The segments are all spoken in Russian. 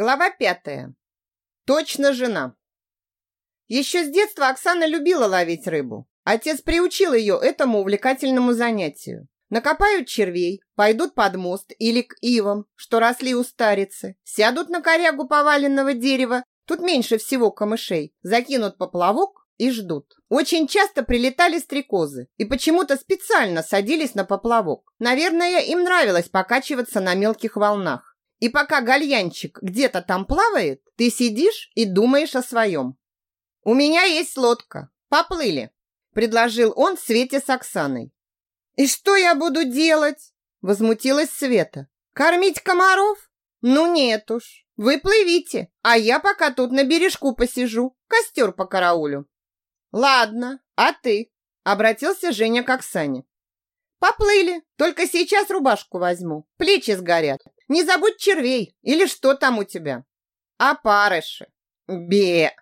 Глава пятая. Точно жена. Еще с детства Оксана любила ловить рыбу. Отец приучил ее этому увлекательному занятию. Накопают червей, пойдут под мост или к ивам, что росли у старицы, сядут на корягу поваленного дерева, тут меньше всего камышей, закинут поплавок и ждут. Очень часто прилетали стрекозы и почему-то специально садились на поплавок. Наверное, им нравилось покачиваться на мелких волнах. И пока гальянчик где-то там плавает, ты сидишь и думаешь о своем. «У меня есть лодка. Поплыли», – предложил он Свете с Оксаной. «И что я буду делать?» – возмутилась Света. «Кормить комаров? Ну нет уж. Вы плывите, а я пока тут на бережку посижу, костер по караулю». «Ладно, а ты?» – обратился Женя к Оксане. «Поплыли, только сейчас рубашку возьму, плечи сгорят. Не забудь червей или что там у тебя. А парыши? Бе!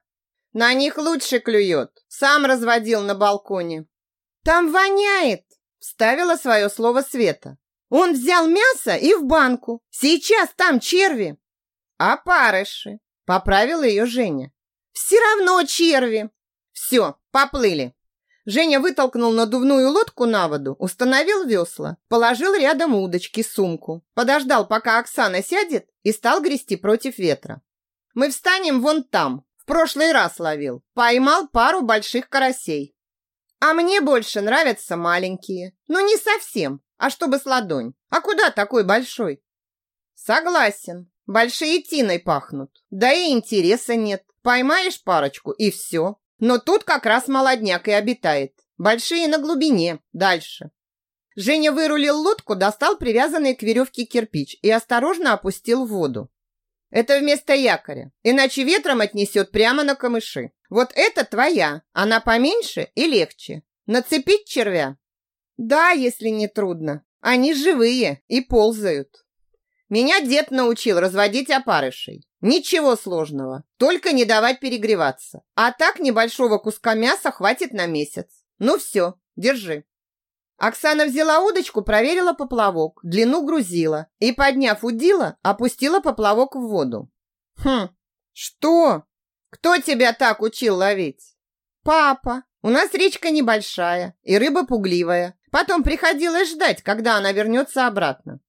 На них лучше клюет. Сам разводил на балконе. Там воняет, вставила свое слово Света. Он взял мясо и в банку. Сейчас там черви. А парыши? Поправила ее Женя. Все равно черви. Все, поплыли. Женя вытолкнул надувную лодку на воду, установил весла, положил рядом удочки, сумку, подождал, пока Оксана сядет и стал грести против ветра. «Мы встанем вон там. В прошлый раз ловил. Поймал пару больших карасей. А мне больше нравятся маленькие. Ну, не совсем, а чтобы с ладонь. А куда такой большой?» «Согласен. Большие тиной пахнут. Да и интереса нет. Поймаешь парочку и все. Но тут как раз молодняк и обитает. Большие на глубине, дальше. Женя вырулил лодку, достал привязанный к веревке кирпич и осторожно опустил в воду. Это вместо якоря, иначе ветром отнесет прямо на камыши. Вот это твоя, она поменьше и легче. Нацепить червя? Да, если не трудно. Они живые и ползают. Меня дед научил разводить опарышей. Ничего сложного, только не давать перегреваться. А так небольшого куска мяса хватит на месяц. Ну все, держи. Оксана взяла удочку, проверила поплавок, длину грузила и, подняв удила, опустила поплавок в воду. Хм, что? Кто тебя так учил ловить? Папа. У нас речка небольшая и рыба пугливая. Потом приходилось ждать, когда она вернется обратно.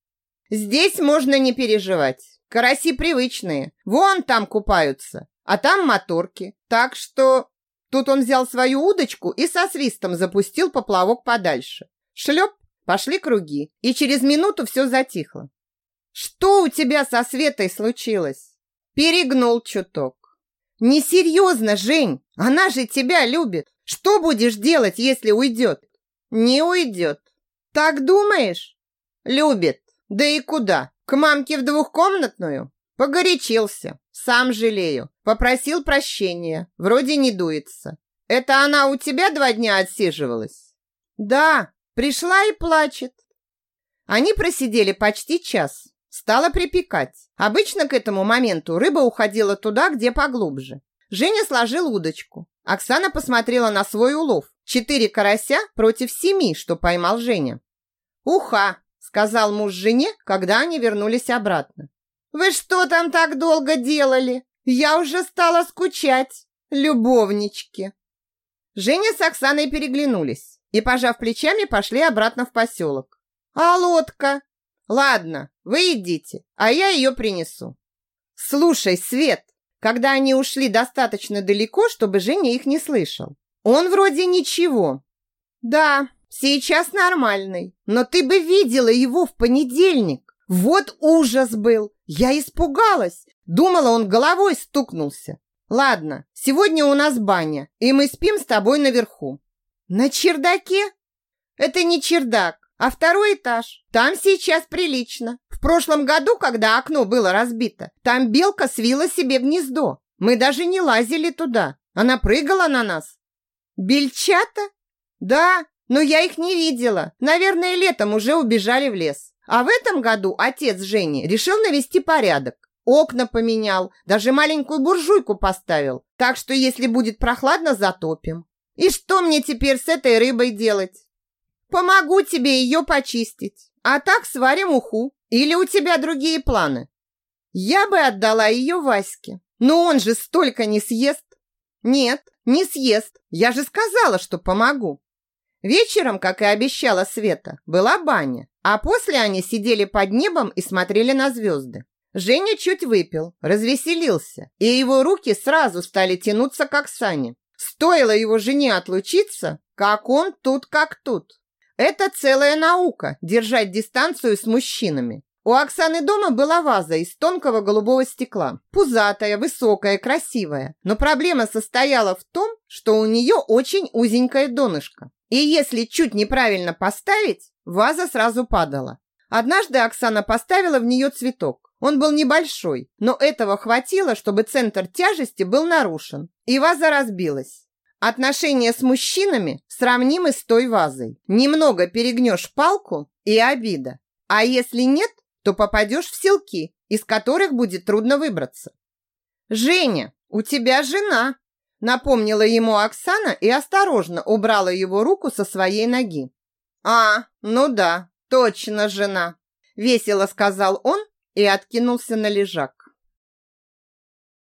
Здесь можно не переживать. Караси привычные. Вон там купаются, а там моторки. Так что... Тут он взял свою удочку и со свистом запустил поплавок подальше. Шлеп, пошли круги, и через минуту все затихло. Что у тебя со Светой случилось? Перегнул чуток. Несерьезно, Жень, она же тебя любит. Что будешь делать, если уйдет? Не уйдет. Так думаешь? Любит. Да и куда? К мамке в двухкомнатную? Погорячился. Сам жалею. Попросил прощения. Вроде не дуется. Это она у тебя два дня отсиживалась? Да, пришла и плачет. Они просидели почти час. Стало припекать. Обычно к этому моменту рыба уходила туда, где поглубже. Женя сложил удочку. Оксана посмотрела на свой улов. Четыре карася против семи, что поймал Женя. Уха, сказал муж жене, когда они вернулись обратно. Вы что там так долго делали? Я уже стала скучать, любовнички. Женя с Оксаной переглянулись и, пожав плечами, пошли обратно в поселок. А лодка? Ладно, вы идите, а я ее принесу. Слушай, Свет, когда они ушли достаточно далеко, чтобы Женя их не слышал. Он вроде ничего. Да, Сейчас нормальный, но ты бы видела его в понедельник. Вот ужас был. Я испугалась. Думала, он головой стукнулся. Ладно, сегодня у нас баня, и мы спим с тобой наверху. На чердаке? Это не чердак, а второй этаж. Там сейчас прилично. В прошлом году, когда окно было разбито, там белка свила себе гнездо. Мы даже не лазили туда. Она прыгала на нас. Бельчата? Да, но я их не видела. Наверное, летом уже убежали в лес. А в этом году отец Жени решил навести порядок. Окна поменял, даже маленькую буржуйку поставил. Так что если будет прохладно, затопим. И что мне теперь с этой рыбой делать? Помогу тебе ее почистить. А так сварим уху. Или у тебя другие планы? Я бы отдала ее Ваське. Но он же столько не съест. Нет, не съест. Я же сказала, что помогу. Вечером, как и обещала Света, была баня, а после они сидели под небом и смотрели на звезды. Женя чуть выпил, развеселился, и его руки сразу стали тянуться к Оксане. Стоило его жене отлучиться, как он тут как тут. Это целая наука – держать дистанцию с мужчинами. У Оксаны дома была ваза из тонкого голубого стекла. Пузатая, высокая, красивая. Но проблема состояла в том, что у нее очень узенькое донышко. И если чуть неправильно поставить, ваза сразу падала. Однажды Оксана поставила в нее цветок. Он был небольшой, но этого хватило, чтобы центр тяжести был нарушен, и ваза разбилась. Отношения с мужчинами сравнимы с той вазой. Немного перегнешь палку и обида. А если нет, то попадешь в селки, из которых будет трудно выбраться. «Женя, у тебя жена!» Напомнила ему Оксана и осторожно убрала его руку со своей ноги. «А, ну да, точно жена!» Весело сказал он и откинулся на лежак.